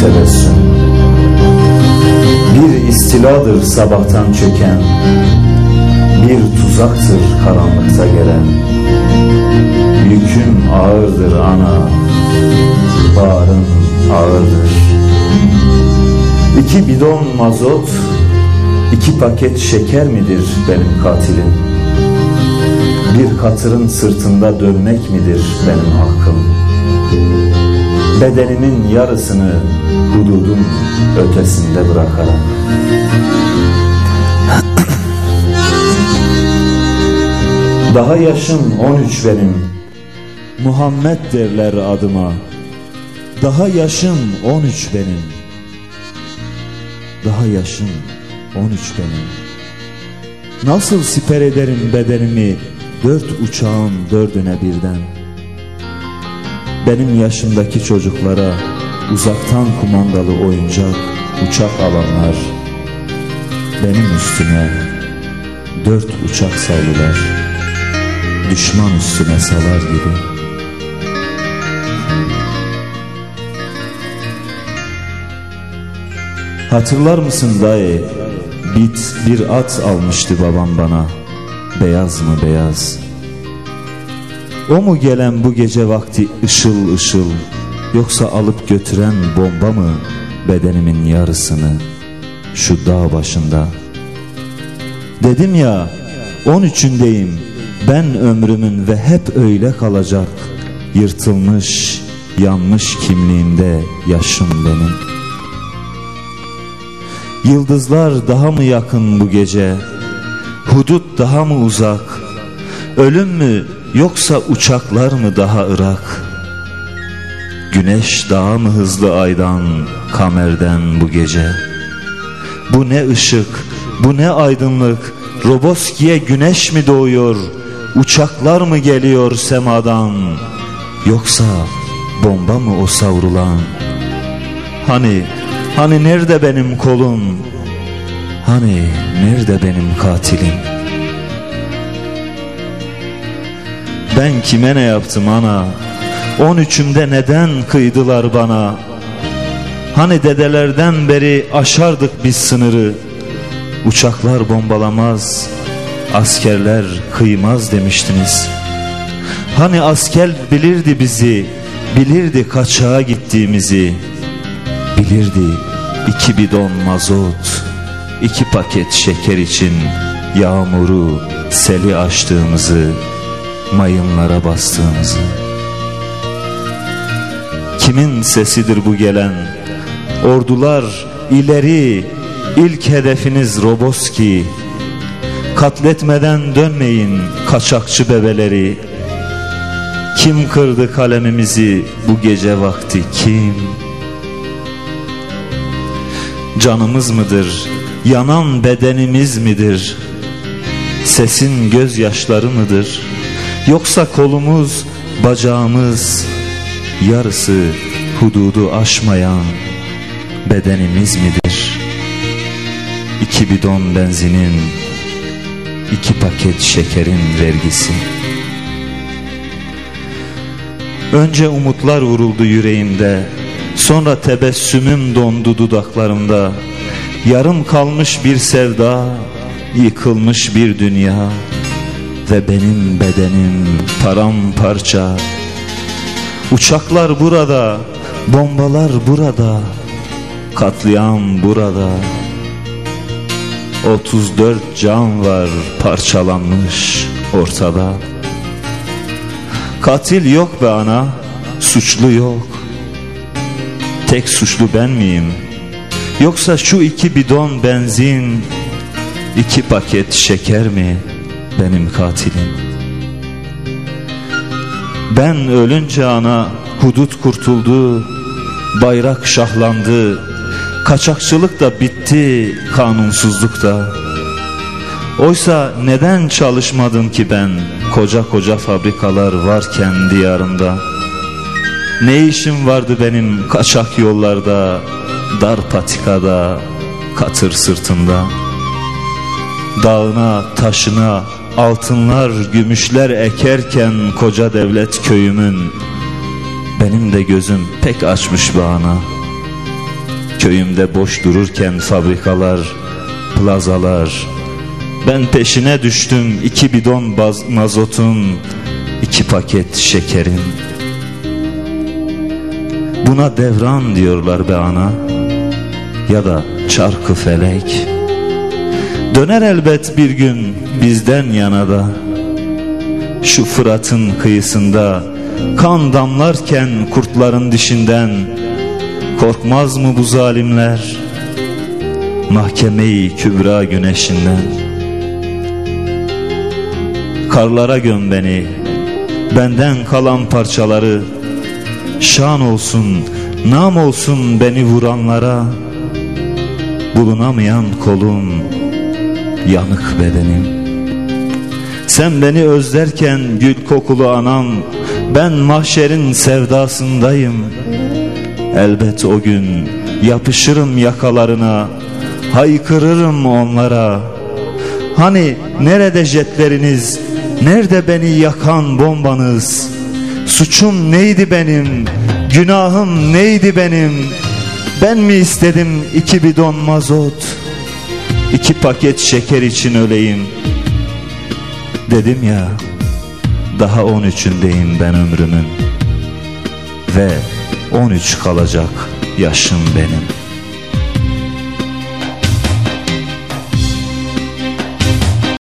tebessüm Bir istiladır sabahtan çöken Bir tuzaktır karanlıkta gelen Yüküm ağırdır ana Bağrım ağırdır İki bidon mazot iki paket şeker midir benim katilim? Bir katırın sırtında dönmek midir benim hakkım? Bedenimin yarısını hududun ötesinde bırakarak. Daha yaşım 13 benim. Muhammed derler adıma. Daha yaşım 13 benim. Daha yaşım 13 benim. Nasıl siper ederim bedenimi Dört uçağın dördüne birden Benim yaşımdaki çocuklara Uzaktan kumandalı oyuncak Uçak alanlar Benim üstüme Dört uçak saldılar Düşman üstüne salar gibi. Hatırlar mısın dayı? Bit bir at almıştı babam bana. Beyaz mı beyaz O mu gelen bu gece vakti ışıl ışıl Yoksa alıp götüren bomba mı Bedenimin yarısını Şu dağ başında Dedim ya on üçündeyim Ben ömrümün ve hep öyle kalacak Yırtılmış yanmış kimliğimde yaşım benim Yıldızlar daha mı yakın bu gece? Hudut daha mı uzak? Ölüm mü yoksa uçaklar mı daha ırak? Güneş daha mı hızlı aydan, kamerden bu gece? Bu ne ışık, bu ne aydınlık, Roboski'ye güneş mi doğuyor, uçaklar mı geliyor semadan? Yoksa bomba mı o savrulan? Hani Hani nerede benim kolum? Hani nerede benim katilim? Ben kime ne yaptım ana? On üçümde neden kıydılar bana? Hani dedelerden beri aşardık biz sınırı? Uçaklar bombalamaz, askerler kıymaz demiştiniz. Hani asker bilirdi bizi, bilirdi kaçağa gittiğimizi. Bilirdi iki bidon mazot, iki paket şeker için yağmuru, seli açtığımızı, mayınlara bastığımızı. Kimin sesidir bu gelen? Ordular ileri, ilk hedefiniz Roboski. Katletmeden dönmeyin kaçakçı bebeleri. Kim kırdı kalemimizi bu gece vakti kim? Canımız mıdır, yanan bedenimiz midir? Sesin gözyaşları mıdır? Yoksa kolumuz, bacağımız, yarısı hududu aşmayan bedenimiz midir? İki bidon benzinin, iki paket şekerin vergisi. Önce umutlar vuruldu yüreğimde, Sonra tebessümüm dondu dudaklarımda Yarım kalmış bir sevda Yıkılmış bir dünya Ve benim bedenim paramparça. Uçaklar burada Bombalar burada Katliam burada. 34 can var parçalanmış ortada. Katil yok be ana Suçlu yok. Tek suçlu ben miyim? Yoksa şu iki bidon benzin, iki paket şeker mi benim katilim? Ben ölünce ana hudut kurtuldu, bayrak şahlandı, kaçakçılık da bitti, kanunsuzluk da. Oysa neden çalışmadım ki ben koca koca fabrikalar varken diyarımda? Ne işim vardı benim kaçak yollarda, dar patikada, katır sırtında. Dağına, taşına, altınlar, gümüşler ekerken koca devlet köyümün Benim de gözüm pek açmış bağına Köyümde boş dururken fabrikalar, plazalar Ben peşine düştüm iki bidon mazotun iki paket şekerin Buna devran diyorlar be ana Ya da çarkı felek Döner elbet bir gün bizden yana da. Şu Fırat'ın kıyısında Kan damlarken kurtların dişinden Korkmaz mı bu zalimler? Mahkemeyi kübra güneşinden. Karlara göm beni Benden kalan parçaları. Şan olsun, nam olsun beni vuranlara. Bulunamayan kolum, yanık bedenim. Sen beni özlerken gül kokulu anam. Ben mahşerin sevdasındayım. Elbet o gün yapışırım yakalarına Haykırırım onlara. Hani nerede jetleriniz Nerede beni yakan bombanız? Suçum neydi benim Günahım neydi benim? Ben mi istedim iki bidon mazot iki paket şeker için öleyim. Dedim ya Daha on üçündeyim ben ömrümün. Ve on üç kalacak yaşım benim